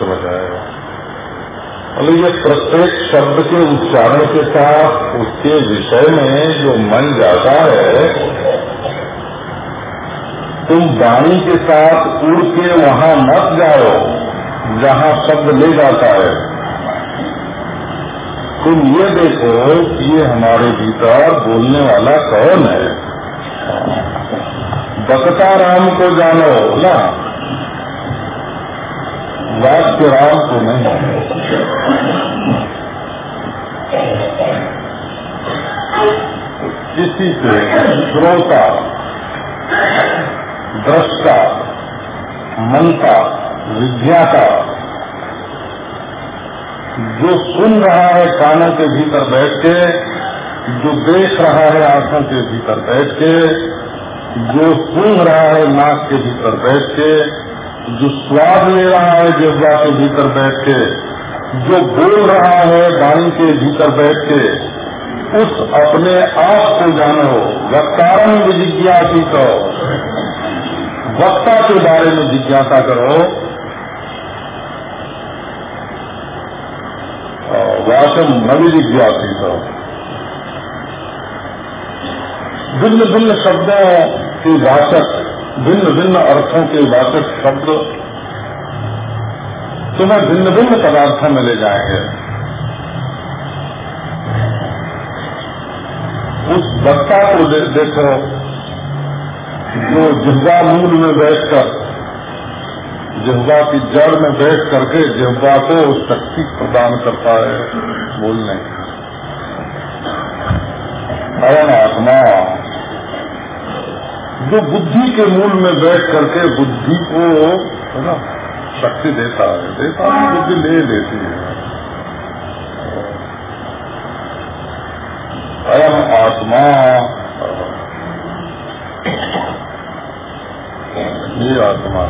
समझ आएगा। मतलब ये प्रत्येक शब्द के उच्चारण के साथ उसके विषय में जो मन जाता है, तुम वाणी के साथ उड़ के वहाँ मत जाओ, जहाँ शब्द ले जाता है। तुम ये देखो कि ये हमारे भीतर बोलने वाला कौन है? बकता राम को जानो, ना? वाक्य राम को नहीं किसी से श्रोता, दृष्टा मनता विज्ञाता, जो सुन रहा है कानों के भीतर बैठ के, जो देख रहा है आँखों के भीतर बैठ के, जो सुन रहा है नाक के भीतर बैठ के जो स्वाद ले रहा है जिब्वा के भीतर बैठ के, जो बोल रहा है वाणी के भीतर बैठ के, उस अपने आप को जानो। वक्तारम जिज्ञासी तो वक्ता के बारे में जिज्ञासा करो। वाचम नवी जिज्ञासी तो भिन्न भिन्न शब्दों की वाचक भिन्न भिन्न अर्थों के वाचक शब्द तुम्हें भिन्न भिन्न पदार्थों में ले जाएँगे उस बच्चा को दे, देखो जो जिह्वा मूल में बैठकर जिह्वा की जड़ में बैठ करके जिह्वा को शक्ति प्रदान करता है बोलने अयम आत्मा जो बुद्धि के मूल में बैठ करके बुद्धि को है ना शक्ति देता है देता है बुद्धि ले लेती है। अयम आत्मा ये आत्मा।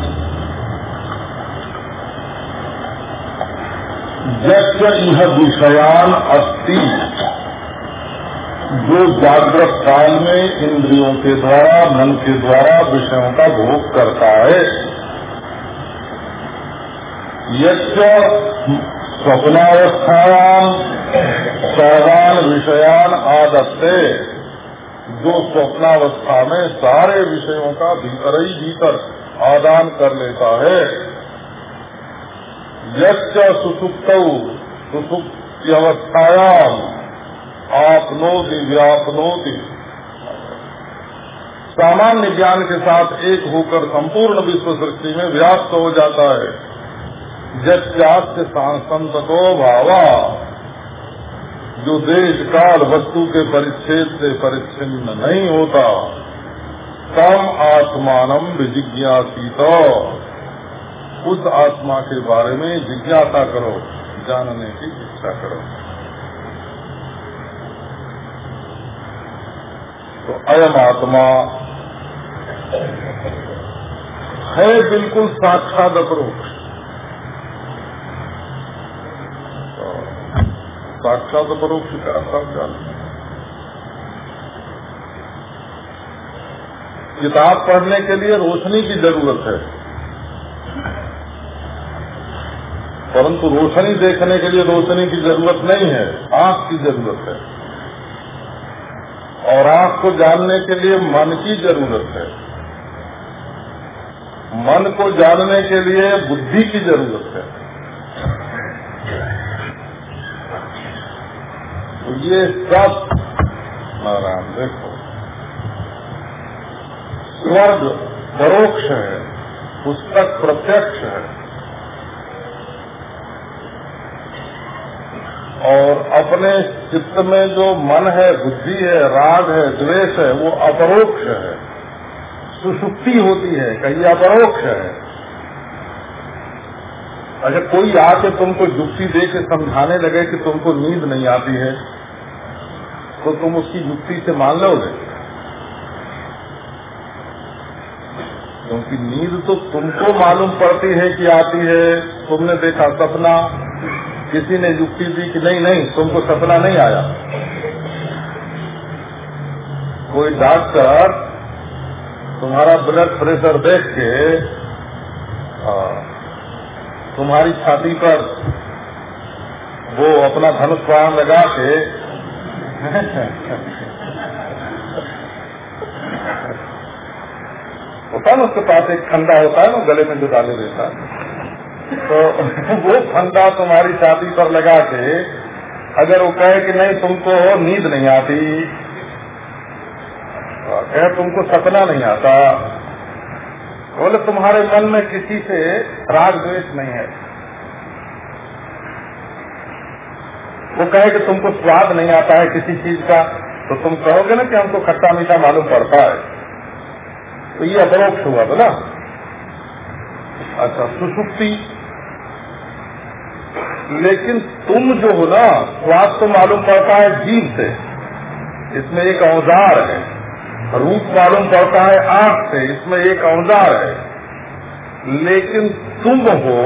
यह विषयान अस्ति। जो जागृत काल में इंद्रियों के द्वारा मन के द्वारा विषयों का भोग करता है यज्ञ स्वप्नावस्थायाम सर्वान विषयान आदत्ते। जो स्वप्नावस्था में सारे विषयों का भीतर ही भीतर आदान कर लेता है यज्ञ सुसुप्त सुसुप्ति अवस्थायाम आपनोति व्यापनोति सामान्य ज्ञान के साथ एक होकर संपूर्ण विश्व सृष्टि में व्याप्त हो जाता है। जत्यास्य को भावा। जो देश काल वस्तु के परिच्छेद से परिच्छिन्न नहीं होता, तम आत्मानम विजिज्ञासित। उस आत्मा के बारे में जिज्ञासा करो, जानने की इच्छा करो। तो अयम आत्मा। है बिल्कुल साक्षात अपरोक्ष साक्षात अपरोक्ष का साक्षात किताब पढ़ने के लिए रोशनी की ज़रूरत है। परंतु रोशनी देखने के लिए रोशनी की ज़रूरत नहीं है, आँख की ज़रूरत है। और आँख को जानने के लिए मन की ज़रूरत है। मन को जानने के लिए बुद्धि की ज़रूरत है। तो ये सब, नारायण, देखो। स्वर्ग परोक्ष है, पुस्तक प्रत्यक्ष है। और अपने चित्त में जो मन है, बुद्धि है, राग है, द्वेष है, वो अपरोक्ष है। सुसुप्ति होती है, कहीं अपरोक्ष है। अगर कोई आके तुमको युक्ति दे के समझाने लगे कि तुमको नींद नहीं आती है तो तुम उसकी युक्ति से मान लोगे। क्योंकि नींद तो तुमको मालूम पड़ती है कि आती है। तुमने देखा सपना किसी ने युक्ति दी कि नहीं नहीं, तुमको सपना नहीं आया। कोई डॉक्टर तुम्हारा ब्लड प्रेशर देख के तुम्हारी छाती पर वो अपना धनुष प्राण लगा के, होता है ना उसके पास एक ठंडा होता है ना, गले में जो डाले देता तो वो फंदा तुम्हारी छाती पर लगा के, अगर वो कहे कि नहीं, तुमको नींद नहीं आती कहे तुमको सपना नहीं आता, बोले तुम्हारे मन में किसी से राग द्वेष नहीं है। वो कहे कि तुमको स्वाद नहीं आता है किसी चीज़ का तो तुम कहोगे ना कि हमको खट्टा मीठा मालूम पड़ता है। तो ये अपरोक्ष हुआ बोला। अच्छा सुसुप्ति लेकिन तुम जो हो ना स्वाद तो मालूम पड़ता है जीव से। इसमें एक औज़ार है। रूप मालूम पड़ता है आँख से। इसमें एक औज़ार है। लेकिन तुम हो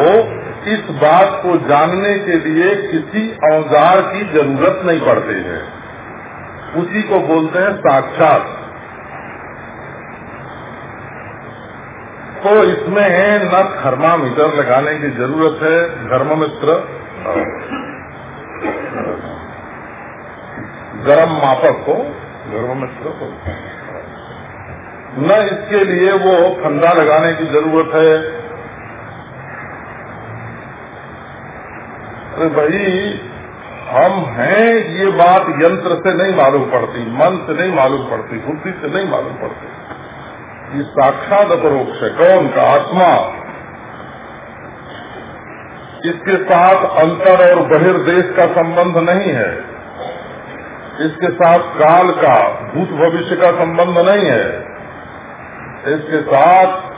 इस बात को जानने के लिए किसी औज़ार की ज़रूरत नहीं पड़ती है। उसी को बोलते हैं साक्षात। तो इसमें है न थर्मामीटर लगाने की ज़रूरत है, धर्ममित्र। गर्म मापक को धर्ममित्र को। न इसके लिए वो फंदा लगाने की ज़रूरत है। अरे भाई, हम हैं, ये बात यंत्र से नहीं मालूम पड़ती, मन से नहीं मालूम पड़ती, बुद्धि से नहीं मालूम पड़ती। ये साक्षात अपरोक्ष है, कौन का आत्मा? इसके साथ अंतर और बहिर्देश का संबंध नहीं है। इसके साथ काल का, भूत भविष्य का संबंध नहीं है। इसके साथ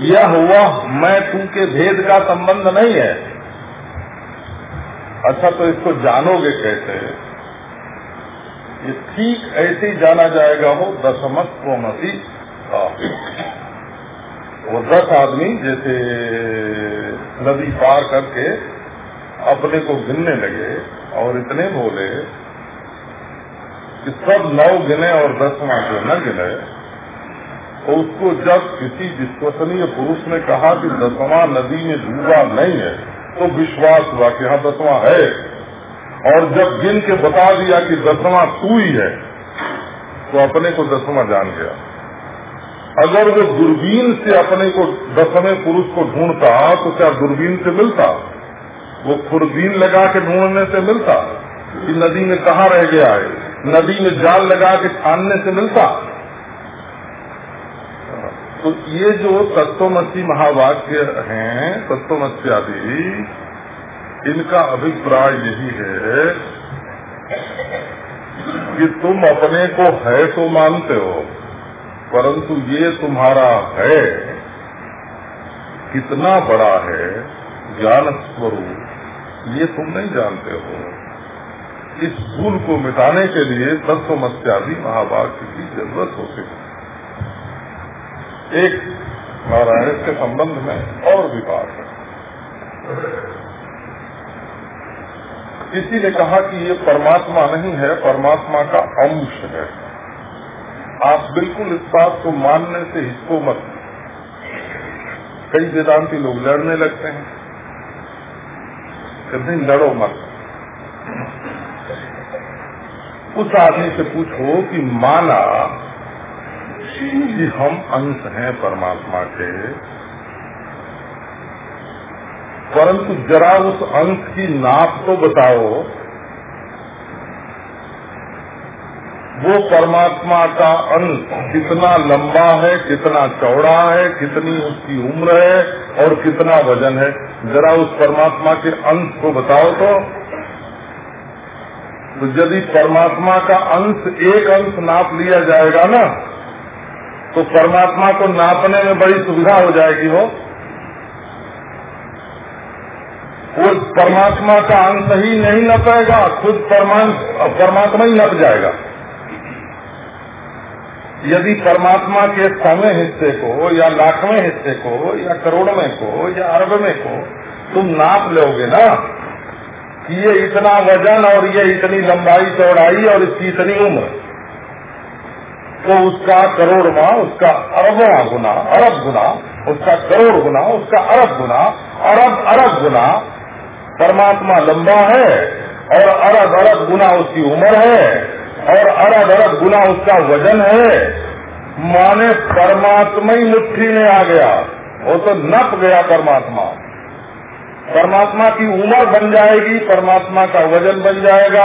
यह हुआ, मैं तू के भेद का संबंध नहीं है। अच्छा तो इसको जानोगे कैसे? ठीक ऐसे ही जाना जाएगा हो दशमत्वमसी वो दस आदमी, जैसे नदी पार करके अपने को गिनने लगे और इतने बोले कि सब नौ गिने और दसवां जो न गिने तो उसको जब किसी विश्वसनीय पुरुष ने कहा कि दसवा नदी में डूबा नहीं है तो विश्वास हुआ कि हाँ दसवा है। और जब गिन के बता दिया कि दसवा तू ही है तो अपने को दसवा जान गया। अगर वो दूरबीन से अपने को, दसवें पुरुष को ढूंढता तो क्या दूरबीन से मिलता? वो खुरबीन लगा के ढूँढने से मिलता? कि नदी में कहा रह गया है? नदी में जाल लगा के छानने से मिलता? तो ये जो तत्वमसी महावाक्य हैं, तत्वमसी आदि, इनका अभिप्राय यही है कि तुम अपने को है तो मानते हो परंतु ये तुम्हारा है, कितना बड़ा है, ज्ञान स्वरूप, ये तुम नहीं जानते हो। इस भूल को मिटाने के लिए तत्वमस्यादि महावाक्य की ज़रूरत होती है। एक, नारायण के संबंध में और भी बात है। किसी ने कहा कि ये परमात्मा नहीं है, परमात्मा का अंश है। आप बिल्कुल इस बात को मानने से हिस्सों मत कई वेदांति लोग लड़ने लगते हैं। कहते लड़ो मत। उस आदमी से पूछो कि माना कि हम अंश हैं परमात्मा के, परंतु जरा उस अंश की नाप तो बताओ वो परमात्मा का अंश कितना लंबा है, कितना चौड़ा है, कितनी उसकी उम्र है और कितना वज़न है। जरा उस परमात्मा के अंश को बताओ तो। तो यदि परमात्मा का अंश एक अंश नाप लिया जाएगा ना तो परमात्मा को नापने में बड़ी सुविधा हो जाएगी हो वो परमात्मा का अंश ही नहीं नपेगा, खुद परमात्मा ही नप जाएगा। यदि परमात्मा के सौवें हिस्से को, या लाखवें हिस्से को, या करोड़वें को, या अरबवें को तुम नाप लोगे ना, कि ये इतना वज़न और ये इतनी लंबाई चौड़ाई और इसकी इतनी उम्र तो उसका करोड़वा, उसका अरबवा गुना, अरब गुना, उसका करोड़ गुना, उसका अरब गुना, अरब अरब गुना, परमात्मा लंबा है और अरब अरब गुना उसकी उम्र है। और अरब अरब गुना उसका वज़न है। माने परमात्मा ही मुट्ठी में आ गया। वो तो नप गया परमात्मा। परमात्मा की उम्र बन जाएगी, परमात्मा का वज़न बन जाएगा,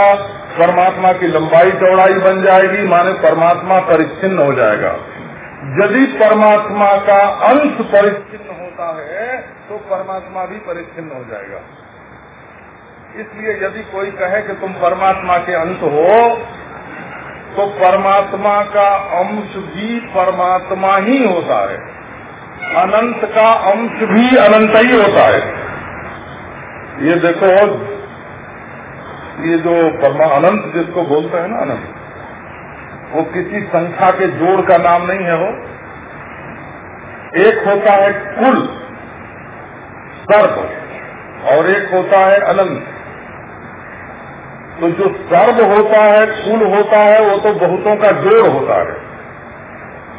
परमात्मा की लंबाई चौड़ाई बन जाएगी, माने परमात्मा परिच्छिन्न हो जाएगा। यदि परमात्मा का अंश परिच्छिन्न होता है तो परमात्मा भी परिच्छिन्न हो जाएगा। इसलिए यदि कोई कहे कि तुम परमात्मा के अंश हो तो परमात्मा का अंश भी परमात्मा ही होता है। अनंत का अंश भी अनंत ही होता है। ये देखो, ये जो परमा, अनंत जिसको बोलते हैं ना अनंत, वो किसी संख्या के जोड़ का नाम नहीं है वो। एक होता है कुल सर्व और एक होता है अनंत। तो जो सर्व होता है, कुल होता है, वो तो बहुतों का जोड़ होता है।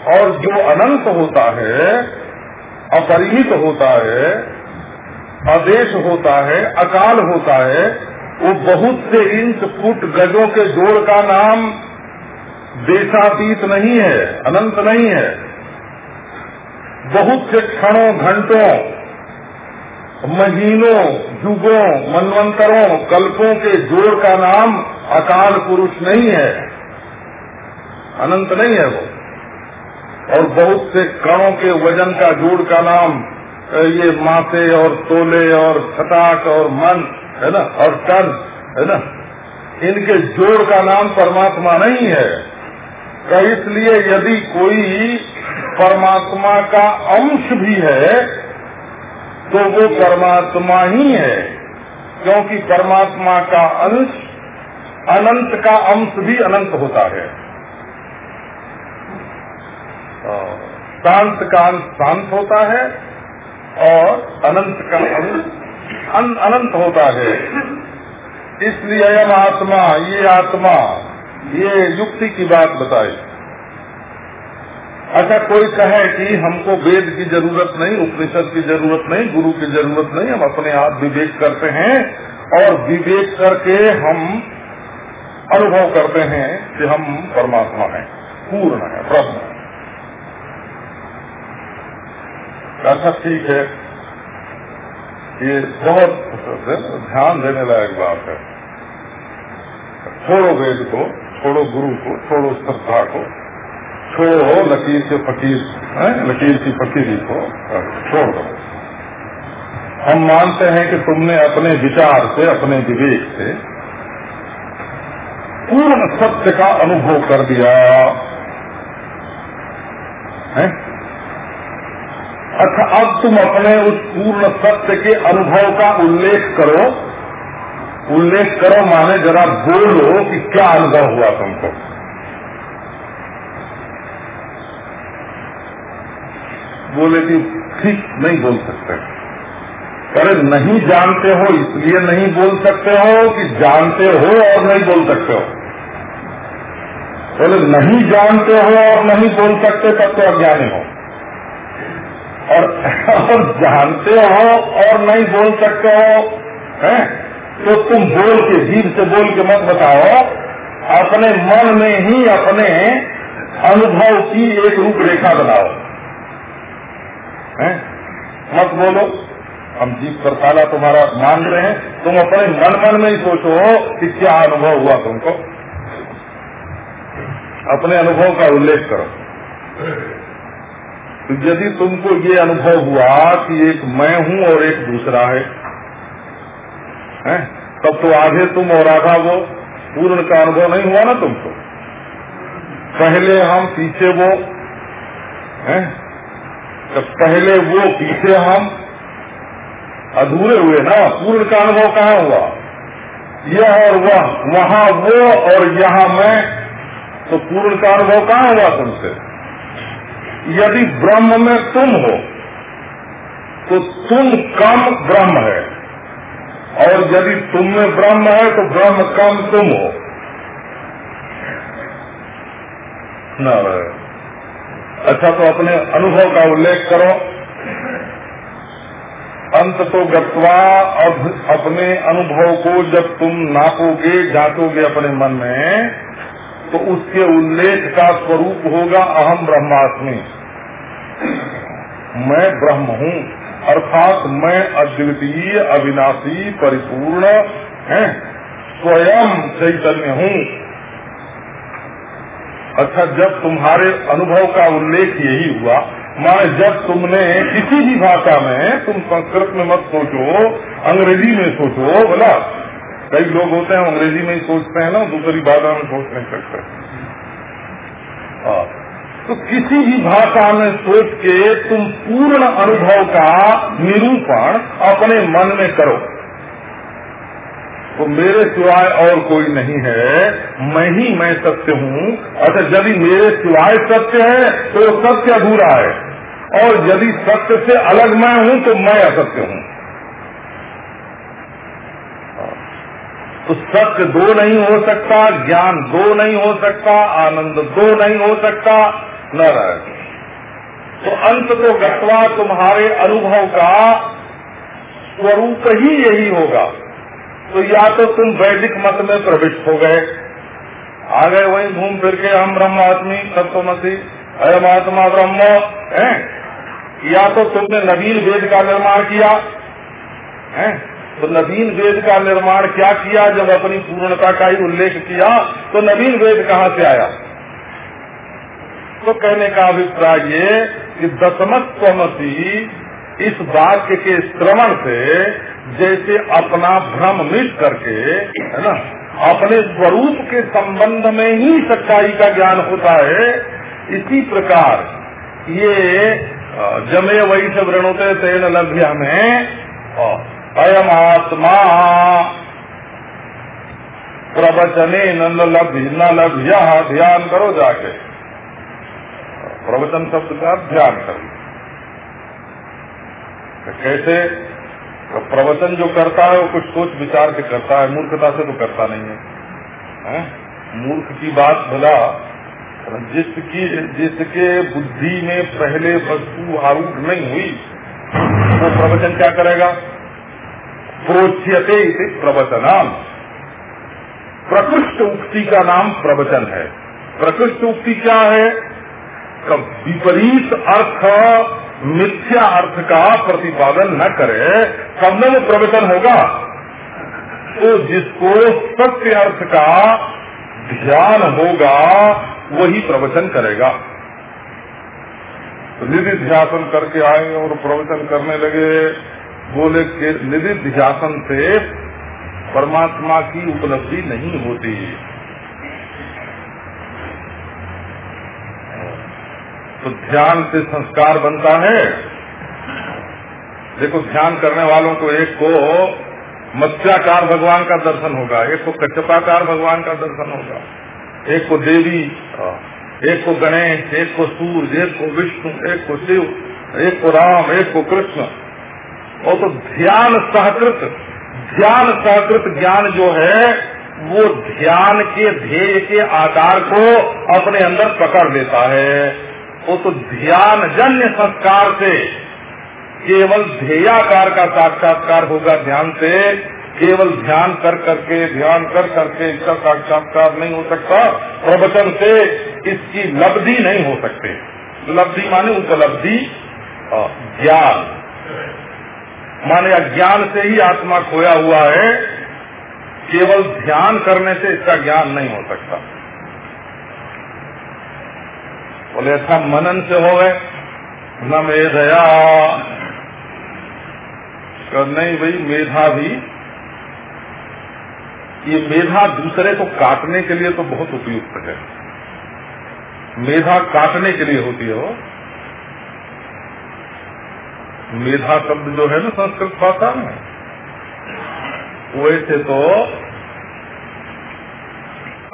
और जो अनंत होता है, अपरिमित होता है आदेश होता है, अकाल होता है, वो बहुत से इंच फुट गजों के जोड़ का नाम देशातीत नहीं है, अनंत नहीं है। बहुत से क्षणों, घंटों महीनों युगों, मनवंतरों, कल्पों के जोड़ का नाम अकाल पुरुष नहीं है। अनंत नहीं है वो। और बहुत से कणों के वज़न का जोड़ का नाम ये माथे और तोले और छटाक और मन, है ना, और टन है ना, इनके जोड़ का नाम परमात्मा नहीं है। तो इसलिए यदि कोई परमात्मा का अंश भी है तो वो परमात्मा ही है, क्योंकि परमात्मा का अंश, अनंत का अंश भी अनंत होता है। शांत का अंश शांत होता है और अनंत का अंश अनंत होता है। इसलिए अयम आत्मा, ये आत्मा, ये युक्ति की बात बताई। अच्छा कोई कहे कि हमको वेद की ज़रूरत नहीं, उपनिषद की ज़रूरत नहीं, गुरु की ज़रूरत नहीं, हम अपने आप विवेक करते हैं और विवेक करके हम अनुभव करते हैं कि हम परमात्मा हैं, पूर्ण है, ब्रह्म अच्छा ठीक है। ये बहुत ध्यान देने लायक बात है। छोड़ो वेद को, छोड़ो गुरु को, छोड़ो श्रद्धा को छोड़ो लकीर से फकीर लकीर की फकीरी को छोड़ दो। हम मानते हैं कि तुमने अपने विचार से, अपने विवेक से पूर्ण सत्य का अनुभव कर दिया। है? अच्छा अब तुम अपने उस पूर्ण सत्य के अनुभव का उल्लेख करो। उल्लेख करो माने जरा बोलो कि क्या अनुभव हुआ तुमको। बोले कि ठीक नहीं बोल सकते। अरे नहीं जानते हो इसलिए नहीं बोल सकते हो कि जानते हो और नहीं बोल सकते हो। बोले नहीं जानते हो और नहीं बोल सकते तब तो अज्ञानी हो। और, और जानते हो और नहीं बोल सकते हो हैं? तो तुम बोल के जीव से बोल के मत बताओ अपने मन में ही अपने अनुभव की एक रूपरेखा बनाओ। हैं? मत बोलो हम जीव पर ताला तुम्हारा मान रहे हैं तुम अपने मन मन में ही सोचो कि क्या अनुभव हुआ तुमको अपने अनुभव का उल्लेख करो तो यदि तुमको ये अनुभव हुआ कि एक मैं हूँ और एक दूसरा है, हैं? तब तो आधे तुम और आधा वो पूर्ण का अनुभव नहीं हुआ ना तुमको पहले हम पीछे वो हैं? तो पहले वो पीछे हम, अधूरे हुए ना, पूर्ण का अनुभव कहाँ हुआ? यह और वह, वहाँ वो और यहाँ मैं तो पूर्ण का अनुभव कहाँ हुआ तुमसे? यदि ब्रह्म में तुम हो तो तुम कम ब्रह्म है। और यदि तुम में ब्रह्म है तो ब्रह्म कम तुम हो। न अच्छा तो अपने अनुभव का उल्लेख करो। अंत तो गत्वा अब अपने अनुभव को जब तुम नापोगे, जांचोगे अपने मन में तो उसके उल्लेख का स्वरूप होगा अहम ब्रह्मास्मि। मैं ब्रह्म हूँ, अर्थात मैं अद्वितीय, अविनाशी, परिपूर्ण, है, स्वयं चैतन्य हूँ। अच्छा जब तुम्हारे अनुभव का उल्लेख यही हुआ, माने जब तुमने किसी भी भाषा में, तुम संस्कृत में मत सोचो, अंग्रेज़ी में सोचो, बोला कई लोग होते हैं, अंग्रेज़ी में ही सोचते हैं ना, दूसरी भाषा में सोच नहीं सकते। तो किसी भी भाषा में सोच के तुम पूर्ण अनुभव का निरूपण अपने मन में करो तो मेरे सिवाय और कोई नहीं है। मैं ही मैं सत्य हूँ। अच्छा यदि मेरे सिवाय सत्य है तो वो सत्य अधूरा है। और यदि सत्य से अलग मैं हूँ तो मैं असत्य हूँ। तो सत्य दो नहीं हो सकता, ज्ञान दो नहीं हो सकता, आनंद दो नहीं हो सकता न रहे तो अंत तो घटवा तुम्हारे अनुभव का स्वरूप ही यही होगा। तो या तो तुम वैदिक मत में प्रविष्ट हो गए। आ गए वहीं घूम फिर के हम ब्रह्मात्मी, सप्तमसी अयम आत्मा ब्रह्म, है? या तो तुमने नवीन वेद का निर्माण किया, है? तो नवीन वेद का निर्माण क्या किया, जब अपनी पूर्णता का ही उल्लेख किया तो नवीन वेद कहाँ से आया? तो कहने का अभिप्राय ये कि दशमत्वमसी इस वाक्य के श्रवण से जैसे अपना भ्रम मिट करके, है ना, अपने स्वरूप के संबंध में ही सच्चाई का ज्ञान होता है, इसी प्रकार ये जमे वही से वृणोते तेन लभ्या में अयम आत्मा प्रवचने न लभ्य न लभ्य, ध्यान करो जाके। प्रवचन शब्द का ध्यान करो। कैसे? तो प्रवचन जो करता है वो कुछ सोच विचार के करता है मूर्खता से तो करता नहीं है, है? मूर्ख की बात भला जिसकी जिसके बुद्धि में पहले वस्तु आरूढ़ नहीं हुई वो प्रवचन क्या करेगा? प्रोच्यते प्रवचनाम। प्रकृष्ट उक्ति का नाम प्रवचन है। प्रकृष्ट उक्ति क्या है? विपरीत अर्थ मिथ्या अर्थ का प्रतिपादन न करे तब न वो प्रवचन होगा। तो जिसको सत्य अर्थ का ध्यान होगा, वही प्रवचन करेगा। तो निधि ध्यान करके आए और प्रवचन करने लगे। बोले के निधि ध्यान से परमात्मा की उपलब्धि नहीं होती। तो ध्यान से संस्कार बनता है। देखो, ध्यान करने वालों को एक को मत्स्याकार भगवान का दर्शन होगा, एक को कच्छपाकार भगवान का दर्शन होगा, एक को देवी, एक को गणेश, एक को सूर्य, एक को विष्णु, एक को शिव, एक को राम, एक को कृष्ण। और तो ध्यान सहकृत ध्यान सहकृत ज्ञान जो है, वो ध्यान के ध्येय के आकार को अपने अंदर पकड़ लेता है। वो तो ध्यान जन्य संस्कार से, केवल ध्येयाकार का साक्षात्कार होगा ध्यान से, केवल ध्यान कर करके, ध्यान कर करके इसका साक्षात्कार नहीं हो सकता, प्रवचन से इसकी लब्धि नहीं हो सकते। लब्धि माने उपलब्धि ज्ञान। माने अज्ञान से ही आत्मा खोया हुआ है, केवल ध्यान करने से इसका ज्ञान नहीं हो सकता। बोले अच्छा मनन से हो गए न मेधया नहीं भाई, मेधा भी। ये मेधा दूसरे को काटने के लिए तो बहुत उपयुक्त है। मेधा काटने के लिए होती है वो। मेधा शब्द जो है ना संस्कृत भाषा में, वैसे तो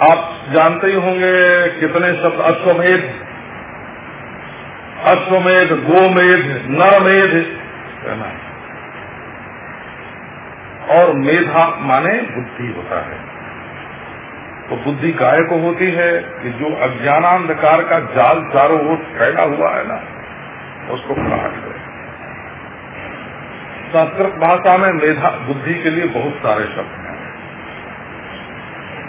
आप जानते ही होंगे कितने शब्द अश्वमेध अश्वमेध, गोमेध, नरमेध। है और मेधा माने बुद्धि होता है। तो बुद्धि काय को होती है कि जो अज्ञानांधकार का जाल चारों ओर फैला हुआ है ना, उसको काट दे। संस्कृत भाषा में मेधा बुद्धि के लिए बहुत सारे शब्द हैं।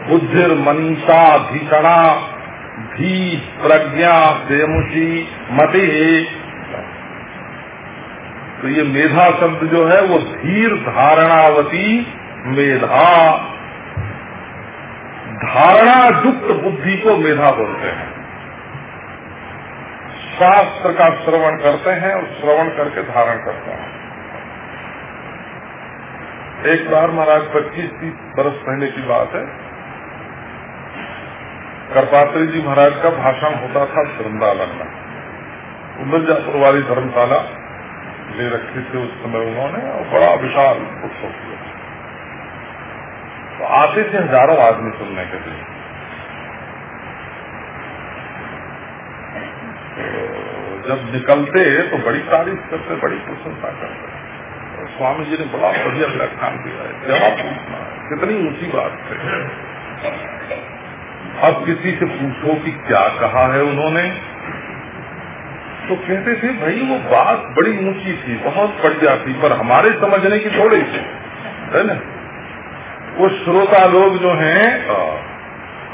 बुद्धिर मनीषा भीषणा धी प्रज्ञा देमुषी मति। तो ये मेधा शब्द जो है, वो धीर धारणावती मेधा। धारणा युक्त बुद्धि को मेधा बोलते हैं। शास्त्र का श्रवण करते हैं और श्रवण करके धारण करते हैं। एक बार महाराज पच्चीस तीस बरस पहले की बात है। करपात्री जी महाराज का भाषण होता था वृंदावन में। मिर्जापुर वाली धर्मशाला ले रखी थी उस समय उन्होंने और बड़ा विशाल उत्सव किया। तो आते थे हज़ारों आदमी सुनने के लिए। जब निकलते तो बड़ी तारीफ़ करते, बड़ी प्रशंसा करते। तो स्वामी जी ने बड़ा बढ़िया व्याख्यान दिया है। क्या पूछना, कितनी ऊँची बात है। अब किसी से पूछो कि क्या कहा है उन्होंने? तो कहते थे, भाई, वो बात बड़ी ऊँची थी, बहुत बढ़िया थी, पर हमारे समझने की थोड़ी थी। है ना? वो श्रोता लोग जो हैं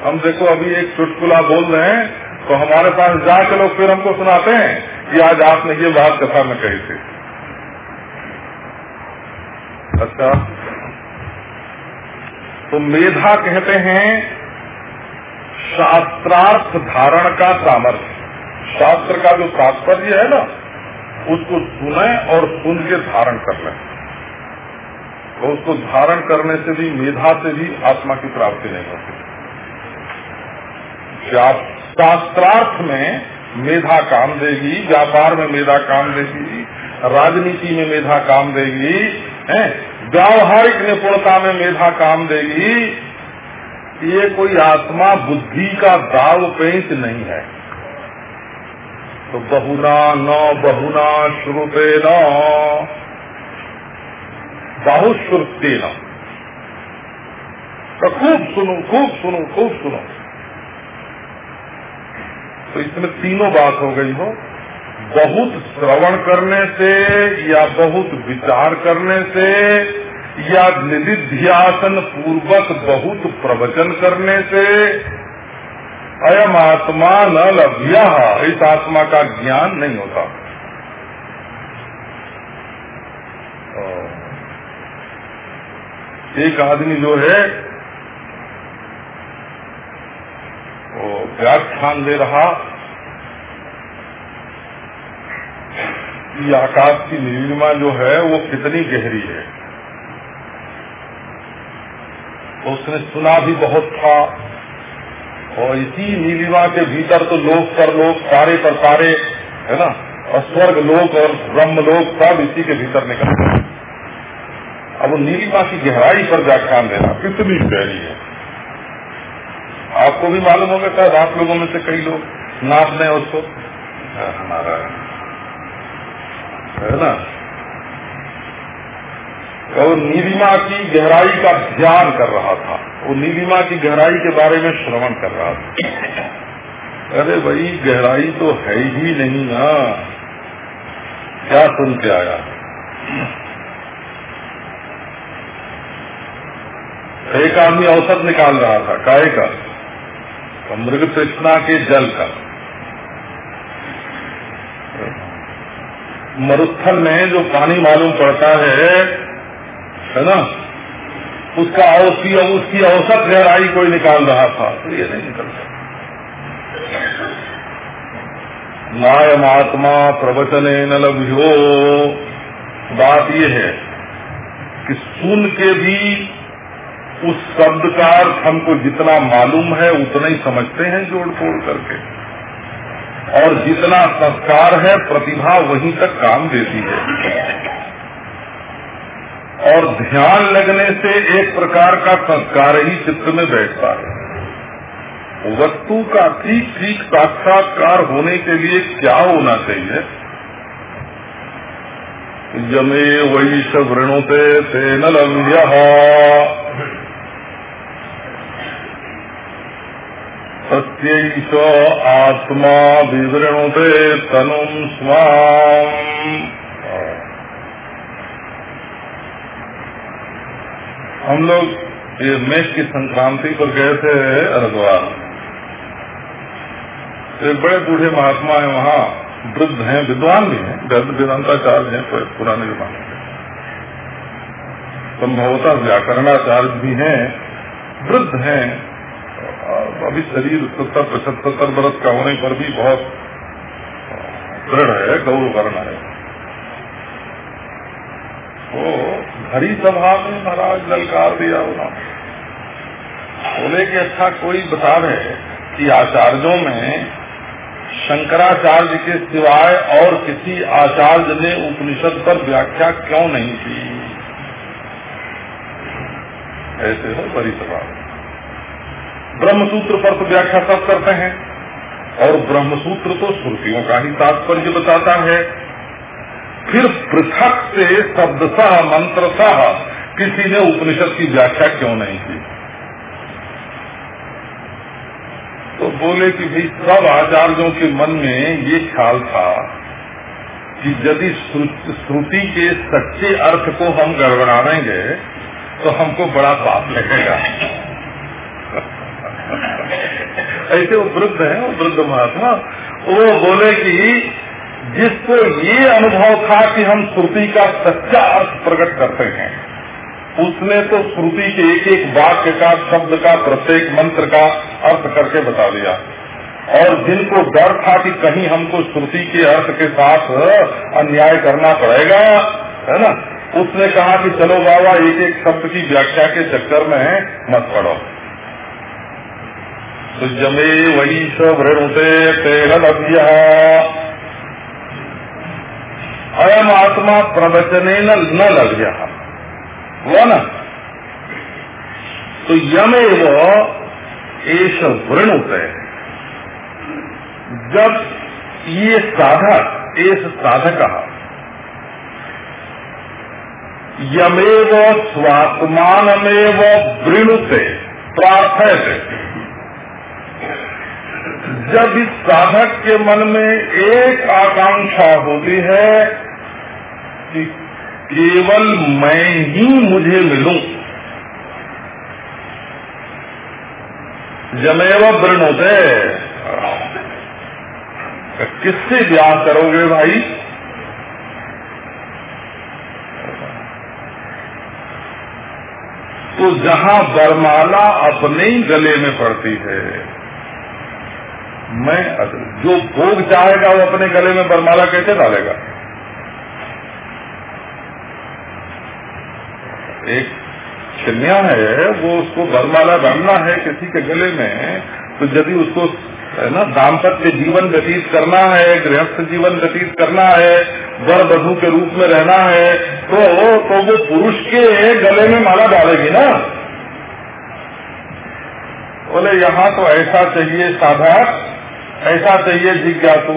हम देखो अभी एक चुटकुला बोल रहे हैं तो हमारे पास जाके लोग फिर हमको सुनाते हैं कि आज आपने ये बात कथा में कही थी। अच्छा तो मेधा कहते हैं शास्त्रार्थ धारण का सामर्थ्य। शास्त्र का जो तात्पर्य है ना, उसको सुने और सुन के धारण कर लें। तो उसको धारण करने से भी, मेधा से भी आत्मा की प्राप्ति नहीं होती। शास्त्रार्थ में मेधा काम देगी, व्यापार में मेधा काम देगी, राजनीति में मेधा काम देगी व्यावहारिक निपुणता में मेधा काम देगी ये कोई आत्मा बुद्धि का दाव पेंच नहीं है। तो बहुना न बहुना श्रुते न, बाहुश्रुति न। तो खूब सुनो खूब सुनो खूब सुनो। तो इसमें तीनों बात हो गई हो। बहुत श्रवण करने से या बहुत विचार करने से या निधिध्यासन पूर्वक बहुत प्रवचन करने से, अयम आत्मा न लभ्या, इस आत्मा का ज्ञान नहीं होता। एक आदमी जो है, वो व्याख्यान दे रहा, कि आकाश की नीलिमा जो है, वो कितनी गहरी है तो उसने सुना भी बहुत था। और इसी नीलिमा के भीतर तो लोक पर लोग सारे पर सारे है ना? और स्वर्ग लोक और ब्रह्म लोक सब इसी के भीतर निकलते हैं अब नीलिमा की गहराई पर व्याख्यान देना कितनी गहरी है। आपको भी मालूम होगा शायद आप लोगों में से कई लोग नाप दें उसको। हमारा है ना? तो नीलिमा की गहराई का ध्यान कर रहा था। वो नीलिमा की गहराई के बारे में श्रवण कर रहा था। अरे भाई, गहराई तो है ही नहीं ना। क्या सुन के आया? एक आदमी औसत निकाल रहा था काय का? तो मृग तृष्णा के जल का। मरुस्थल में जो पानी मालूम पड़ता है है ना? उसका औसी उसकी औसत गहराई कोई निकाल रहा था। तो ये नहीं निकल सकता नायम आत्मा प्रवचन न लभ्यो। बात ये है कि सुन के भी उस शब्द का अर्थ हमको जितना मालूम है, उतना ही समझते हैं जोड़ तोड़ करके। और जितना संस्कार है, प्रतिभा वहीं तक काम देती है। और ध्यान लगने से एक प्रकार का संस्कार ही चित्त में बैठता है। वस्तु का ठीक ठीक साक्षात्कार होने के लिए क्या होना चाहिए? यमे वही वृणुते से न सत्यैष आत्मा विवृणुते तनुम स्वाम। हम लोग ये मेष की संक्रांति पर गए थे हरिद्वार एक बड़े बूढ़े महात्मा है वहाँ, वृद्ध हैं, विद्वान भी हैं वेदांताचार्य हैं पुराने जमाने के। संभवतः व्याकरणाचार्य भी हैं, वृद्ध हैं। अभी शरीर सत्तर, पचहत्तर बरस का होने पर भी बहुत दृढ़ है, गौरव करना है। वो हरी सभा में महाराज ललकार दिया उन्होंने। बोले कि अच्छा कोई बता रहे कि आचार्यों में शंकराचार्य के सिवाय और किसी आचार्य ने उपनिषद पर व्याख्या क्यों नहीं की? ऐसे है बड़ी सवाल ब्रह्मसूत्र पर तो व्याख्या सब करते हैं और ब्रह्मसूत्र तो श्रुतियों का ही तात्पर्य बताता है। फिर पृथक से शब्द सह, मंत्र सह, किसी ने उपनिषद की व्याख्या क्यों नहीं की? तो बोले कि भाई, सब आचार्यों के मन में ये ख्याल था कि यदि श्रुति के सच्चे अर्थ को हम गड़बड़ाएँगे तो हमको बड़ा पाप लगेगा। ऐसे वो वृद्ध है, वो वृद्ध महात्मा, वो बोले कि जिसको ये अनुभव था कि हम श्रुति का सच्चा अर्थ प्रकट करते हैं। उसने तो श्रुति के एक एक वाक्य का, शब्द का, प्रत्येक मंत्र का अर्थ करके बता दिया। और जिनको डर था कि कहीं हमको श्रुति के अर्थ के साथ अन्याय करना पड़ेगा, है ना? उसने कहा कि चलो बाबा एक एक शब्द की व्याख्या के चक्कर में मत पड़ो। तो जमे वही सब सृणुते तेरल अयम आत्मा प्रवचने न लग गया। हुआ ना? तो यमेव एश वृणुत। जब ये साधक एस साधक, यमेव स्वात्मानमेव वृणुते प्रार्थय जब इस साधक के मन में एक आकांक्षा होती है कि केवल मैं ही मुझे मिलूं। जमेव वृण होते किससे ब्याह करोगे भाई? तो जहाँ बरमाला अपने ही गले में पड़ती है मैं जो भोग चाहेगा वो अपने गले में बरमाला कैसे डालेगा? एक कन्या है, वो उसको बरमाला डालना है किसी के गले में तो यदि उसको, है ना, दाम्पत्य जीवन व्यतीत करना है, गृहस्थ जीवन व्यतीत करना है, वर बधु के रूप में रहना है तो तो वो पुरुष के गले में माला डालेगी ना। बोले, यहाँ तो ऐसा चाहिए साधक ऐसा चाहिए जिज्ञासु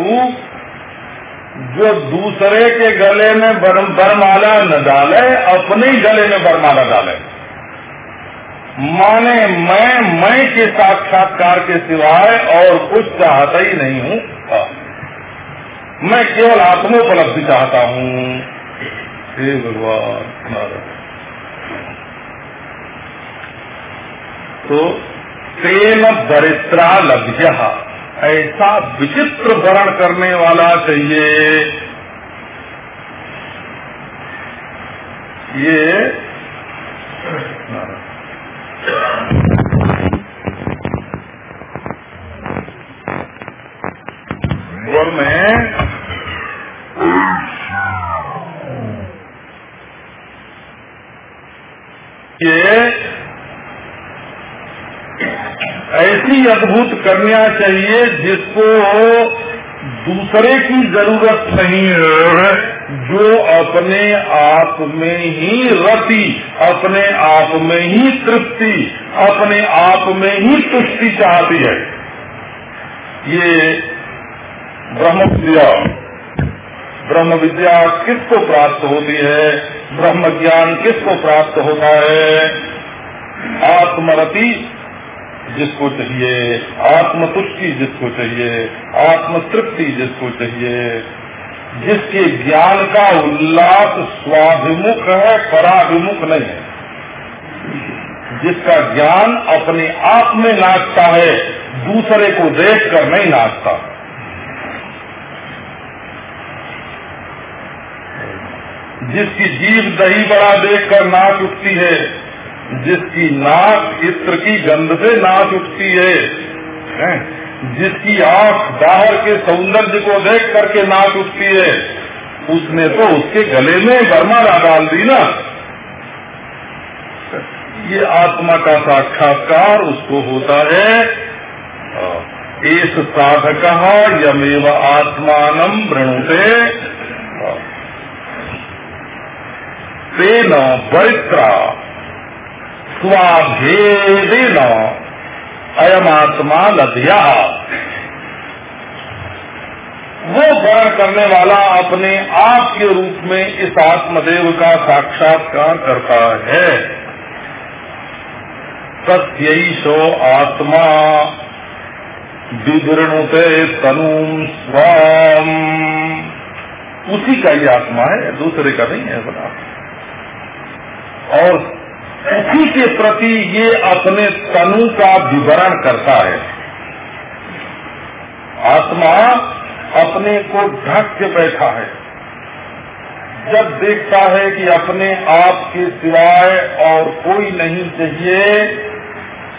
जो दूसरे के गले में बरमाला न डाले, अपने ही गले में बरमाला डाले। माने मैं मैं के साक्षात्कार के सिवाय और कुछ चाहता ही नहीं हूँ। मैं केवल आत्मोपलब्धि चाहता हूँ। हे भगवान तो तेन दरिद्रा लभ्य। ऐसा विचित्र वर्ण करने वाला चाहिए। ये ये ऐसी अद्भुत कन्या चाहिए जिसको दूसरे की ज़रूरत नहीं है, जो अपने आप में ही रति, अपने आप में ही तृप्ति, अपने आप में ही तुष्टि चाहती है। ये ब्रह्म विद्या ब्रह्म विद्या किसको प्राप्त होती है? ब्रह्म ज्ञान किसको प्राप्त होता है? आत्मरति जिसको चाहिए, आत्मतुष्टि जिसको चाहिए आत्म तृप्ति जिसको चाहिए, जिसके ज्ञान का उल्लास स्वाभिमुख है, पराभिमुख नहीं है। जिसका ज्ञान अपने आप में नाचता है, दूसरे को देख कर नहीं नाचता। जिसकी जीव दही बड़ा देख कर नाच उठती है जिसकी नाक इत्र की गंध से नाच उठती है? जिसकी आँख बाहर के सौंदर्य को देख करके नाच उठती है। उसने तो उसके गले में बरमाला डाल दी ना। ये आत्मा का साक्षात्कार उसको होता है इस साधक यमेव आत्मान वृणुते। तेन पवित्रा स्वाभेदेन अयमात्मा लधिया वो वर्ण करने वाला अपने आप के रूप में इस आत्मदेव का साक्षात्कार करता है। सत्यशो आत्मा। विवृणुते तनु स्वाम। उसी का ही आत्मा है, दूसरे का नहीं है बना और उसी के प्रति ये अपने तनु का विवरण करता है। आत्मा अपने को ढक के बैठा है। जब देखता है कि अपने आप के सिवाय और कोई नहीं चाहिए,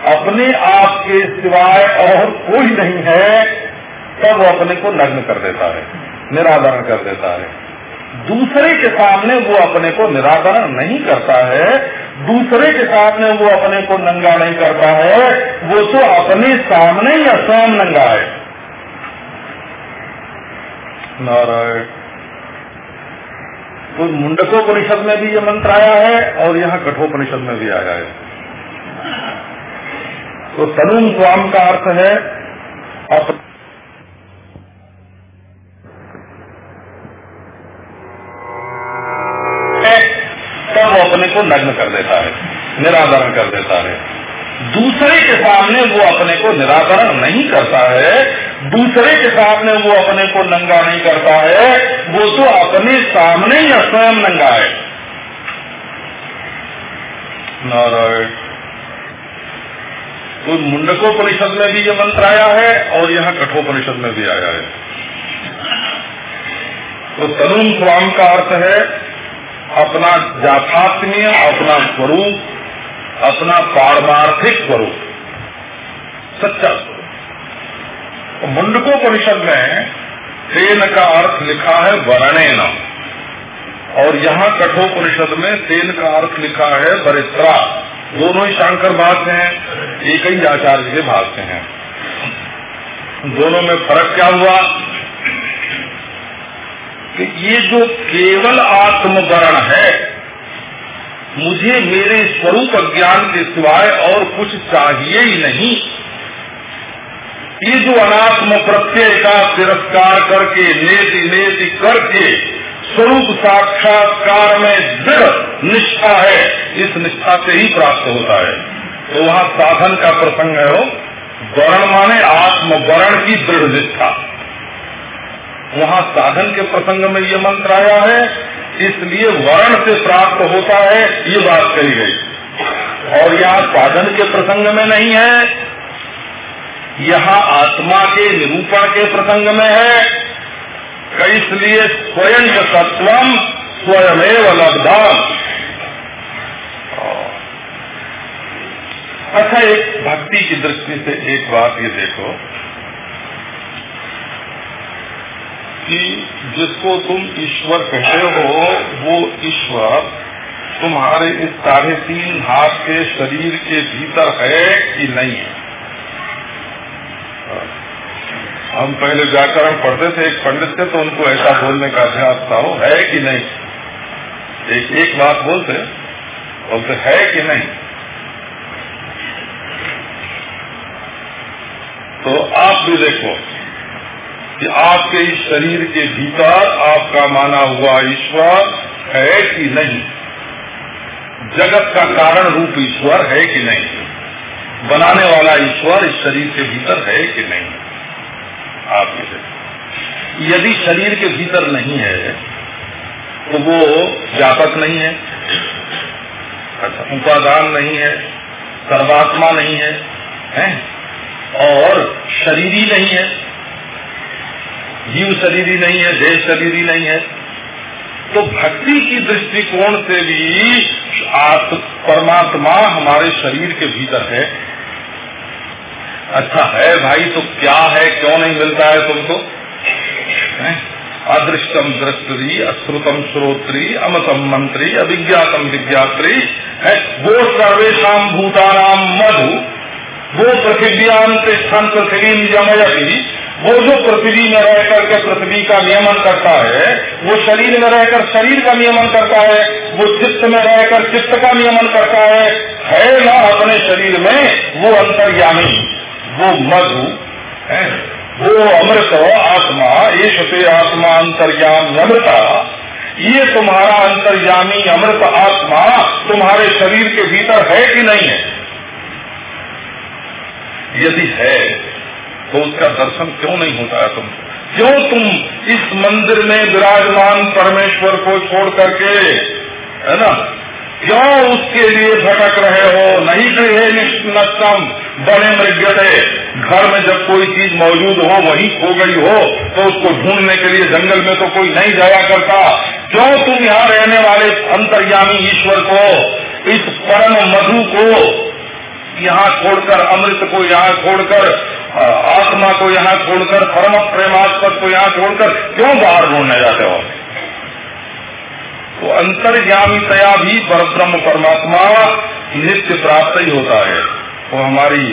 अपने आप के सिवाय और कोई नहीं है, तब वो अपने को नग्न कर देता है, निरादरण कर देता है। दूसरे के सामने वो अपने को निराकरण नहीं करता है, दूसरे के सामने वो अपने को नंगा नहीं करता है, वो तो अपने सामने या स्वयं नंगा है? नारायण। तो मुंडकोपनिषद में भी ये मंत्र आया है और यहाँ कठोपनिषद में भी आया है। तो तनुम स्वाम का अर्थ है, अपने वो अपने को नग्न कर देता है निराकरण कर देता है। दूसरे के सामने वो अपने को निराकरण नहीं करता है, दूसरे के सामने वो अपने को नंगा नहीं करता है, वो तो अपने सामने ही स्वयं नंगा है। नारायण तो मुंडकोपनिषद में भी ये मंत्र आया है और यहाँ कठोपनिषद में भी आया है। तो तरुण स्वाम का अर्थ है अपना जाथात्मीय अपना स्वरूप, अपना पारमार्थिक स्वरूप। सच्चा स्वरूप। तो मुंडको परिषद में सेन का अर्थ लिखा है वर्णेन। और यहाँ कठोपनिषद में सेन का अर्थ लिखा है बरित्रा दोनों ही शांकर भाष्य हैं, एक ही आचार्य के भाष्य हैं। दोनों में फ़र्क क्या हुआ? कि ये जो केवल आत्मवरण है, मुझे मेरे स्वरूप ज्ञान के सिवाय और कुछ चाहिए ही नहीं। ये जो अनात्म प्रत्यय का तिरस्कार करके, नेति नेति करके स्वरूप साक्षात्कार में दृढ़ निष्ठा है, इस निष्ठा से ही प्राप्त होता है। तो वहाँ साधन का प्रसंग है वो वर्ण माने आत्मवरण की दृढ़ निष्ठा। वहाँ साधन के प्रसंग में ये मंत्र आया है, इसलिए वर्ण से प्राप्त होता है, ये बात कही गई। और यहाँ साधन के प्रसंग में नहीं है, यहाँ आत्मा के निरूपण के प्रसंग में है इसलिए स्वयं सत्वम स्वयं लब्धाम। अच्छा एक भक्ति की दृष्टि से एक बात ये देखो कि जिसको तुम ईश्वर कहते हो, वो ईश्वर तुम्हारे इस साढ़े तीन हाथ के शरीर के भीतर है कि नहीं? है हम पहले व्याकरण पढ़ते थे, एक पंडित थे तो उनको ऐसा बोलने का अभ्यास था, वो है कि नहीं? एक एक बात बोलते बोलते, है कि नहीं? तो आप भी देखो कि आपके इस शरीर के भीतर आपका माना हुआ ईश्वर है कि नहीं? जगत का कारण रूप ईश्वर है कि नहीं? बनाने वाला ईश्वर इस शरीर के भीतर है कि नहीं? आप यदि शरीर के भीतर नहीं है तो वो व्यापक नहीं है अच्छा उपादान नहीं है सर्वात्मा नहीं है, है? और शरीरी नहीं है जीव शरीरी नहीं है, देह शरीरी नहीं है। तो भक्ति की दृष्टिकोण से भी परमात्मा हमारे शरीर के भीतर है। अच्छा है भाई तो क्या है? क्यों नहीं मिलता है तुमको? अदृष्टम दृष्टि अश्रुतम श्रोत्री अमतम मंत्री अभिज्ञातम विज्ञात्री। है? वो सर्वेशा भूतानाम मधु, वो पृथिव्यांत स्थान पृथ्वी जमयती वो जो पृथ्वी में रह करके पृथ्वी का नियमन करता है, वो शरीर में रहकर शरीर का नियमन करता है, वो चित्त में रहकर चित्त का नियमन करता है है ना अपने शरीर में, वो अंतर्यामी, वो मधु, है? वो अमृत, आत्मा, ये से आत्मा अंतर्याम अमृता ये तुम्हारा अंतर्यामी अमृत आत्मा तुम्हारे शरीर के भीतर है कि नहीं है? यदि है तो उसका दर्शन क्यों नहीं होता है तुम क्यों तुम इस मंदिर में विराजमान परमेश्वर को छोड़ करके, है ना, क्यों उसके लिए भटक रहे हो? नहीं गृह नष्टम बने मृग्यते घर में जब कोई चीज़ मौजूद हो, वही खो गई हो तो उसको ढूँढने के लिए जंगल में तो कोई नहीं जाया करता। क्यों तुम यहाँ रहने वाले अंतर्यामी ईश्वर को, इस परम मधु को यहाँ छोड़कर, अमृत को यहाँ छोड़कर आत्मा को यहाँ छोड़कर, परम प्रेमास्पद को यहाँ छोड़कर क्यों बाहर ढूँढने जाते हो? तो अंतर्यामितया भी पर ब्रह्म परमात्मा नित्य प्राप्त ही होता है। वो हमारी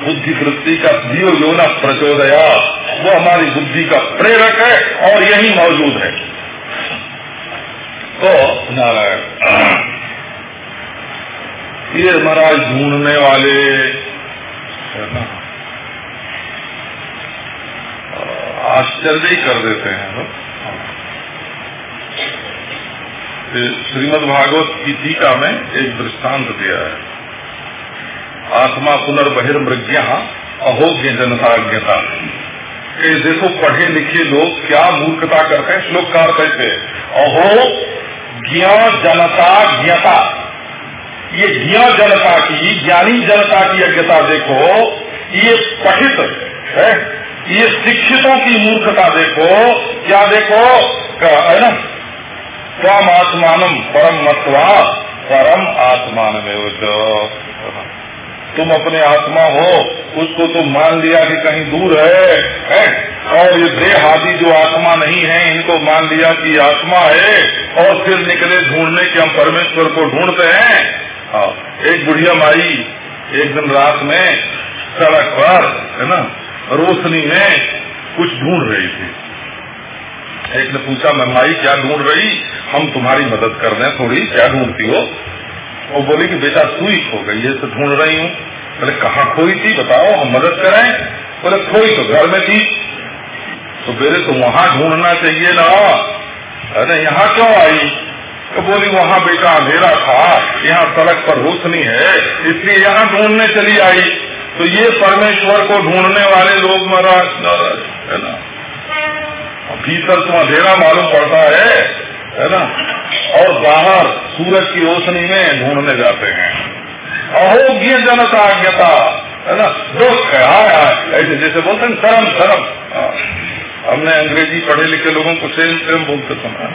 बुद्धि वृत्ति का दियो योना प्रचोदया, वो हमारी बुद्धि का प्रेरक है और यही मौजूद है। तो नारायण ये महाराज ढूँढने वाले। आश्चर्य ही कर देते हैं श्रीमद भागवत की टीका में एक दृष्टांत दिया है। आत्मा पुनर्बहिर्मृज्ञा अहोग्य जनताज्ञता। देखो, पढ़े लिखे लोग क्या मूर्खता करते हैं श्लोक कार कैसे अहो ज्ञ जनता ज्ञता ये ज्ञ जनता की ज्ञानी जनता की अज्ञता देखो ये पठित है। ये शिक्षितों की मूर्खता देखो क्या देखो? है ना? स्वाम आत्मान परम मतवा परम आत्मान में तुम अपने आत्मा हो उसको तुम मान लिया कि कहीं दूर है, है? और ये देह आदि जो आत्मा नहीं है इनको मान लिया कि आत्मा है और फिर निकले ढूँढने के हम परमेश्वर को ढूंढते हैं। हाँ, एक बुढ़िया माई एक दिन रात में सड़क पर है ना रोशनी में कुछ ढूंढ रही थी। एक ने पूछा मनमाई क्या ढूंढ रही? हम तुम्हारी मदद कर रहे हैं थोड़ी क्या ढूंढती हो? वो बोली कि बेटा सुई खो गई है तो ढूंढ रही हूँ। बोले कहाँ खोई थी? बताओ हम मदद करें। बोले खोई तो घर में थी। तो मेरे तो वहाँ ढूंढना चाहिए ना। अरे यहाँ क्यों आई? तो बोली, वहाँ बेटा अंधेरा था, यहाँ सड़क पर रोशनी है, इसलिए यहाँ ढूँढने चली आई। तो ये परमेश्वर को ढूँढने वाले लोग महाराज है ना? भीतर तो अंधेरा मालूम पड़ता है है ना? और बाहर सूरज की रोशनी में ढूँढने जाते हैं। अहोग्य जनता ज्ञता है ना? दुख है हाय, ऐसे जैसे बोलते हैं, शर्म शर्म। हाँ। हमने अंग्रेज़ी पढ़े लिखे लोगों को सेम सेम बोलते सुना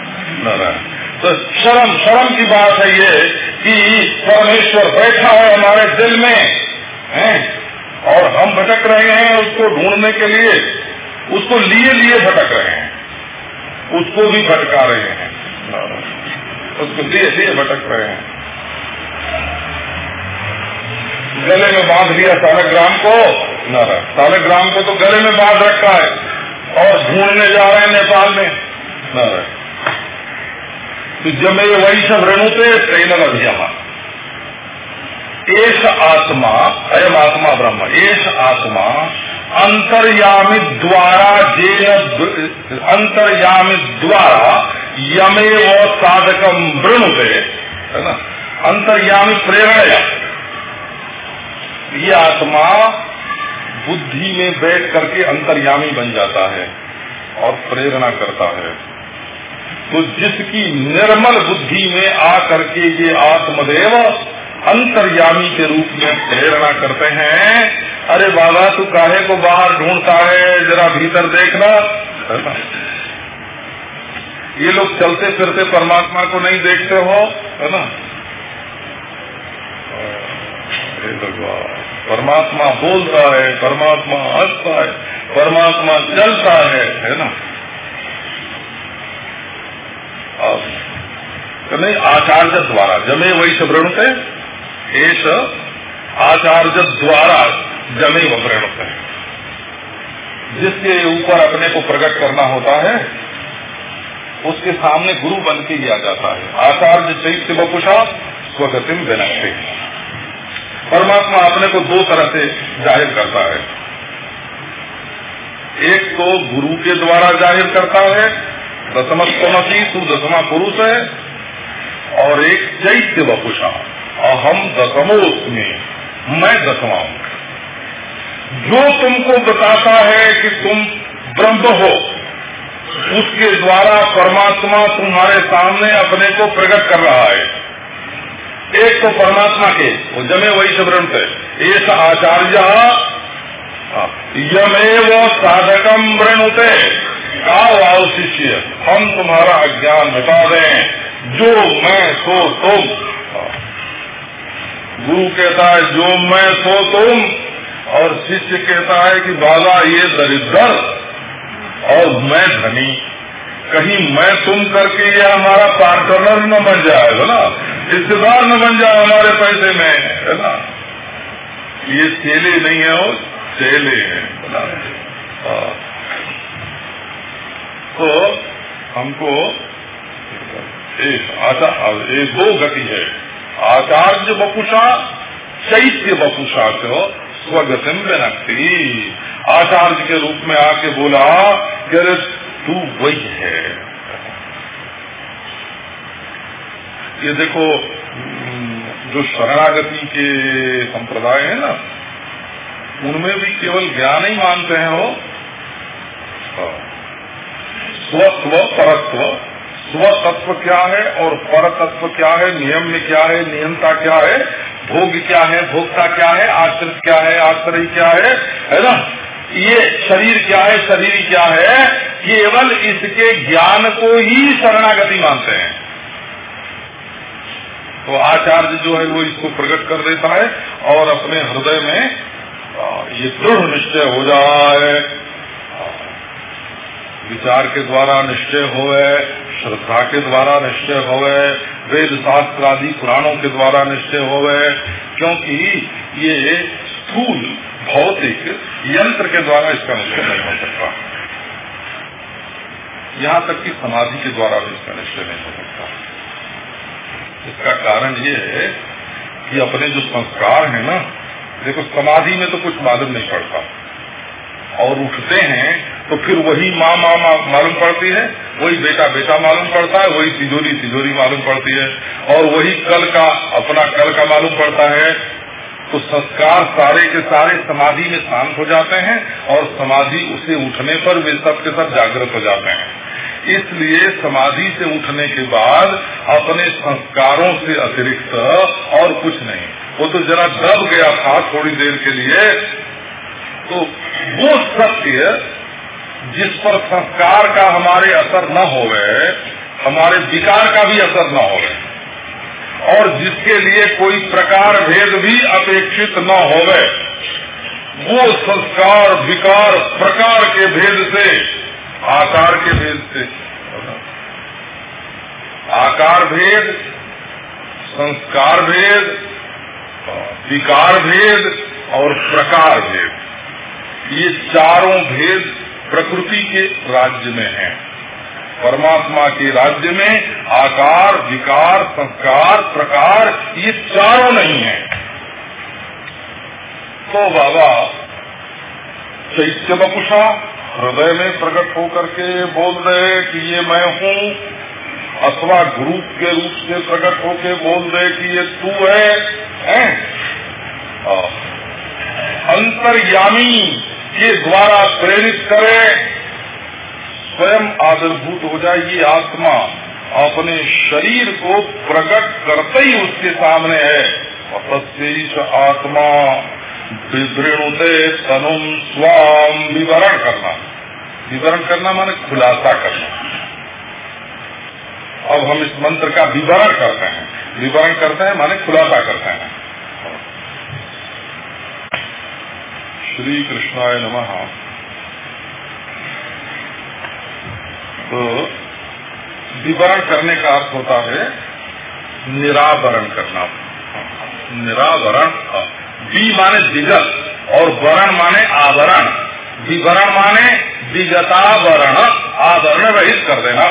नारायण। तो शर्म शर्म की बात है ये कि परमेश्वर बैठा है हमारे दिल में, है? और हम भटक रहे हैं उसको ढूँढने के लिए, उसको लिए लिए भटक रहे हैं, उसको भी भटका रहे हैं उसको लिए लिए भटक रहे हैं। गले में बाँध लिया सालग्राम को सालग्राम को तो गले में बाँध रखा है। और ढूँढने जा रहे हैं नेपाल में। तो जब जमे वही सब रेणुते ट्रेन अभियान एश आत्मा अयम आत्मा ब्रह्म एस आत्मा अंतर्यामी द्वारा जेन अंतर्यामी द्वारा यमे व साधकम वृणुते है ना? अंतर्यामी प्रेरणा ये आत्मा बुद्धि में बैठ करके अंतर्यामी बन जाता है और प्रेरणा करता है। तो जिसकी निर्मल बुद्धि में आ करके ये आत्मदेव अंतर्यामी के रूप में प्रेरणा करते हैं, अरे बाबा, तू काहे को बाहर ढूंढता है? जरा भीतर देखना। ये लोग चलते फिरते परमात्मा को नहीं देखते हो, है ना? परमात्मा बोलता है, परमात्मा हंसता है, परमात्मा चलता है है ना? नहीं, आचार्य द्वारा, जमे वही वृणुते एस आचार्य द्वारा जमे व वृणुते। जिसके ऊपर अपने को प्रकट करना होता है, उसके सामने गुरु बन के ही आ जाता है। आचार्य चैत्य बपुषा स्वगतिम विनक्ति परमात्मा अपने को दो तरह से ज़ाहिर करता है। एक तो गुरु के द्वारा ज़ाहिर करता है दसमस्तमसी तू दसमा पुरुष है, और एक चैत्य बपुषा अहम दसमोस में मैं दसवा हूँ जो तुमको बताता है कि तुम ब्रह्म हो, उसके द्वारा परमात्मा तुम्हारे सामने अपने को प्रकट कर रहा है। एक तो परमात्मा के, वो जमे वही शब्द से ऐसा आचार्य यमेव साधकम वृणुते। आओ शिष्य? हम तुम्हारा अज्ञान मिटा दें। जो मैं सो तुम। गुरु कहता है, जो मैं सो तुम। और शिष्य कहता है कि बाबा, ये दरिद्र और मैं धनी। कहीं मैं तुम करके ये हमारा पार्टनर न बन जाए ना? रिश्तेदार न बन जाए हमारे पैसे में, है ना? ये चेले नहीं है वो चेले हैं हाँ। तो हमको एक आचा, एक दो गति है। आचार्य बपुषा, चैत्य बपुषा को स्वगतिम विनक्ति। आचार्य के रूप में आके बोला कि तू वही है। ये देखो, जो शरणागति के संप्रदाय है ना, उनमें भी केवल ज्ञान ही मानते हैं वो। स्वत्व, परत्व। स्व तत्व क्या है और पर तत्व क्या है? नियम में क्या है? नियमता क्या है? भोग क्या है? भोक्ता क्या है? आश्रित क्या है? आश्रय क्या है? है ना? ये शरीर क्या है? शरीर क्या है? केवल इसके ज्ञान को ही शरणागति मानते हैं। तो आचार्य जो है वो इसको प्रकट कर देता है और अपने हृदय में ये दृढ़ निश्चय हो जाए। विचार के द्वारा निश्चय होवे श्रद्धा के द्वारा निश्चय होवे वेद शास्त्र आदि पुराणों के द्वारा निश्चय होवे क्योंकि ये स्थूल भौतिक यंत्र के द्वारा इसका निश्चय नहीं हो सकता। यहाँ तक कि समाधि के द्वारा भी इसका निश्चय नहीं हो सकता। इसका कारण ये है कि अपने जो संस्कार है ना देखो समाधि में तो कुछ मालूम नहीं पड़ता। और उठते हैं तो फिर वही माँ माँ मा, मालूम पड़ती है वही बेटा बेटा मालूम पड़ता है वही तिजोरी तिजोरी मालूम पड़ती है और वही कल का अपना कल का मालूम पड़ता है। तो संस्कार सारे के सारे समाधि में शांत हो जाते हैं और समाधि उसे उठने पर वे सब के सब जागृत हो जाते हैं। इसलिए समाधि से उठने के बाद अपने संस्कारों से अतिरिक्त और कुछ नहीं। वो तो जरा दब गया था थोड़ी देर के लिए। तो वो सत्य जिस पर संस्कार का हमारे असर न हो गए हमारे विकार का भी असर न हो गए और जिसके लिए कोई प्रकार भेद भी अपेक्षित न हो गए वो संस्कार, विकार, प्रकार के भेद से आकार के भेद से। आकार भेद, संस्कार भेद, विकार भेद और प्रकार भेद। ये चारों भेद प्रकृति के राज्य में हैं। परमात्मा के राज्य में आकार, विकार, संस्कार, प्रकार, ये चारों नहीं है। तो बाबा चैत्य बपुषा हृदय में प्रकट होकर के बोल रहे कि ये मैं हूँ। अथवा गुरु के रूप से प्रकट होके बोल रहे कि ये तू है, है? अंतर्यामी के द्वारा प्रेरित करे। स्वयं आदरभूत हो जाए ये आत्मा। अपने शरीर को प्रकट करते ही उसके सामने है। तस्वीश आत्मा। विवृणुते तनुम स्वाम विवरण करना। विवरण करना माने खुलासा करना। अब हम इस मंत्र का विवरण करते हैं। विवरण करते हैं माने खुलासा करते हैं। श्री कृष्णाय नमः। तो विवरण करने का अर्थ होता है निरावरण करना। निरावरण वी माने विगत और वरण माने आवरण। विवरण माने विगतावरण आवरण रहित कर देना।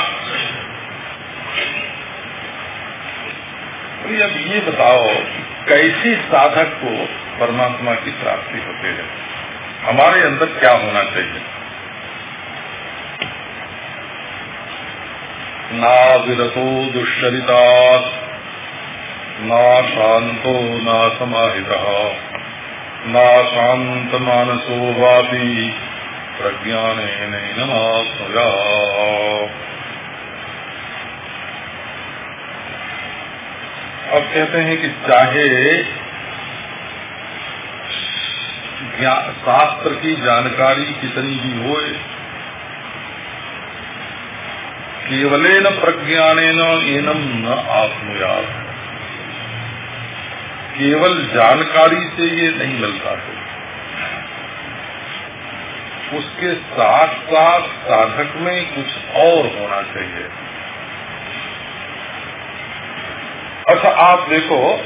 अब ये बताओ, कैसी साधक को परमात्मा की प्राप्ति होती है? हमारे अंदर क्या होना चाहिए? ना विरतो दुष्चरिता ना शांतो, ना समाहिता। ना शांत मानसो वापी प्रज्ञान नमात्मया अब कहते हैं कि चाहे शास्त्र की जानकारी कितनी भी हो केवल केवलेन प्रज्ञानेन एनम न आत्मयात केवल जानकारी से ये नहीं मिलता है। उसके साथ साथ साधक में कुछ और होना चाहिए। अच्छा आप देखो,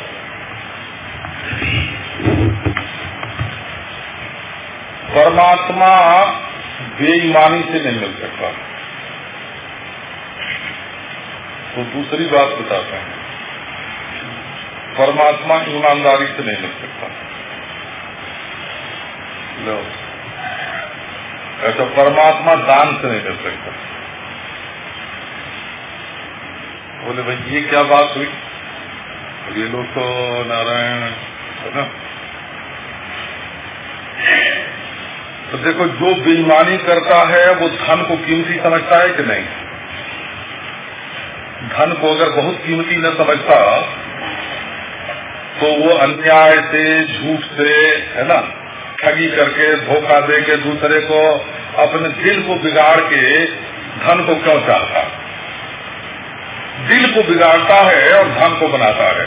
परमात्मा बेईमानी से नहीं मिल सकता। तो दूसरी बात बताते हैं। परमात्मा ईमानदारी से नहीं मिल सकता। ऐसा परमात्मा दान से नहीं मिल सकता। बोले, भाई, ये क्या बात हुई? ये लोग तो नारायण है ना? तो देखो, जो बेईमानी करता है, वो धन को कीमती समझता है कि नहीं? धन को अगर बहुत कीमती न समझता तो वो अन्याय से झूठ से है ना ठगी करके धोखा दे के दूसरे को अपने दिल को बिगाड़ के धन को क्यों चाहता? दिल को बिगाड़ता है और धन को बनाता है।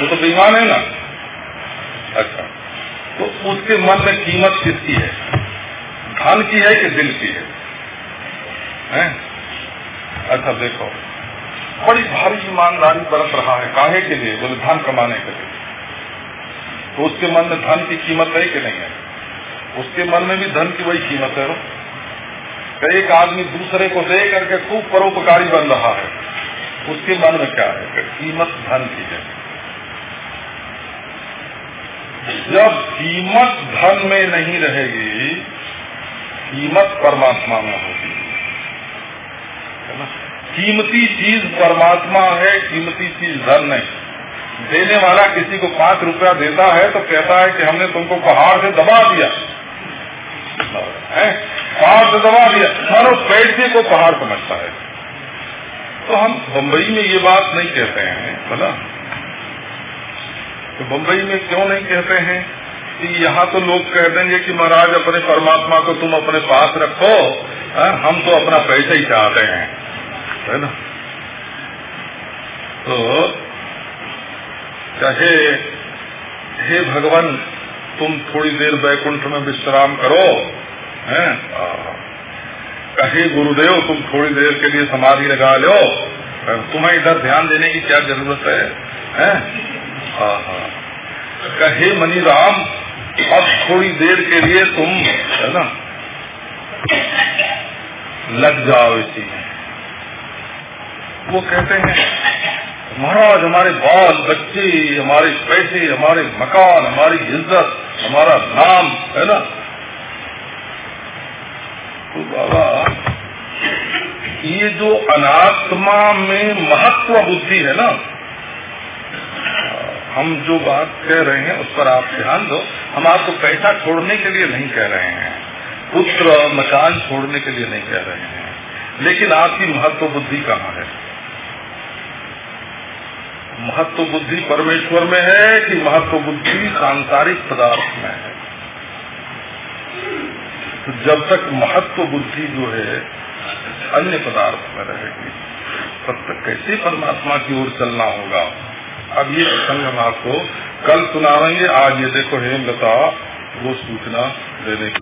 वो तो बेईमान है ना? अच्छा तो उसके मन में कीमत किसकी है? धन की है कि दिल की है, है? अच्छा देखो बड़ी भारी ईमानदारी बरत रहा है काहे के लिए? बोले धन कमाने के लिए। तो उसके मन में धन की कीमत है कि नहीं है? उसके मन में भी धन की वही कीमत है तो एक आदमी दूसरे को दे करके खूब परोपकारी बन रहा है। उसके मन में क्या है? कीमत धन की है। जब कीमत धन में नहीं रहेगी, कीमत परमात्मा में होगी। है ना? कीमती चीज़ परमात्मा है, कीमती चीज़ धन नहीं। देने वाला किसी को पाँच रुपया देता है तो कहता है कि हमने तुमको पहाड़ से दबा दिया। पहाड़ से दबा दिया। मानो पैसे को पहाड़ समझता है। तो हम बम्बई में ये बात नहीं कहते हैं बोला तो बम्बई में क्यों नहीं कहते हैं? कि यहाँ तो लोग कह देंगे कि महाराज, अपने परमात्मा को तुम अपने पास रखो। हम तो अपना पैसा ही चाहते हैं, है ना? तो कहे हे भगवान तुम थोड़ी देर बैकुंठ में विश्राम करो हैं? कहे गुरुदेव तुम थोड़ी देर के लिए समाधि लगा लो तुम्हें इधर ध्यान देने की क्या ज़रूरत है, हैं? कहे मनी राम अब थोड़ी देर के लिए तुम है ना लग जाओ इसी में। वो कहते हैं महाराज हमारे बाल, बच्चे, हमारे पैसे, हमारे मकान, हमारी इज़्ज़त, हमारा नाम, है ना? तो बाबा, ये जो अनात्मा में महत्व बुद्धि है ना, हम जो बात कह रहे हैं उस पर आप ध्यान दो। हम आपको पैसा छोड़ने के लिए नहीं कह रहे हैं, पुत्र, मकान छोड़ने के लिए नहीं कह रहे हैं। लेकिन आपकी महत्व बुद्धि कहाँ है? महत्व बुद्धि परमेश्वर में है कि महत्व बुद्धि सांसारिक पदार्थ में है। तो जब तक महत्व बुद्धि जो है, अन्य पदार्थ में रहेगी, तब तक कैसे परमात्मा की ओर चलना होगा? अब ये प्रसंग हम आपको कल सुनाएँगे आज ये देखो हेमलता, वो सूचना देने की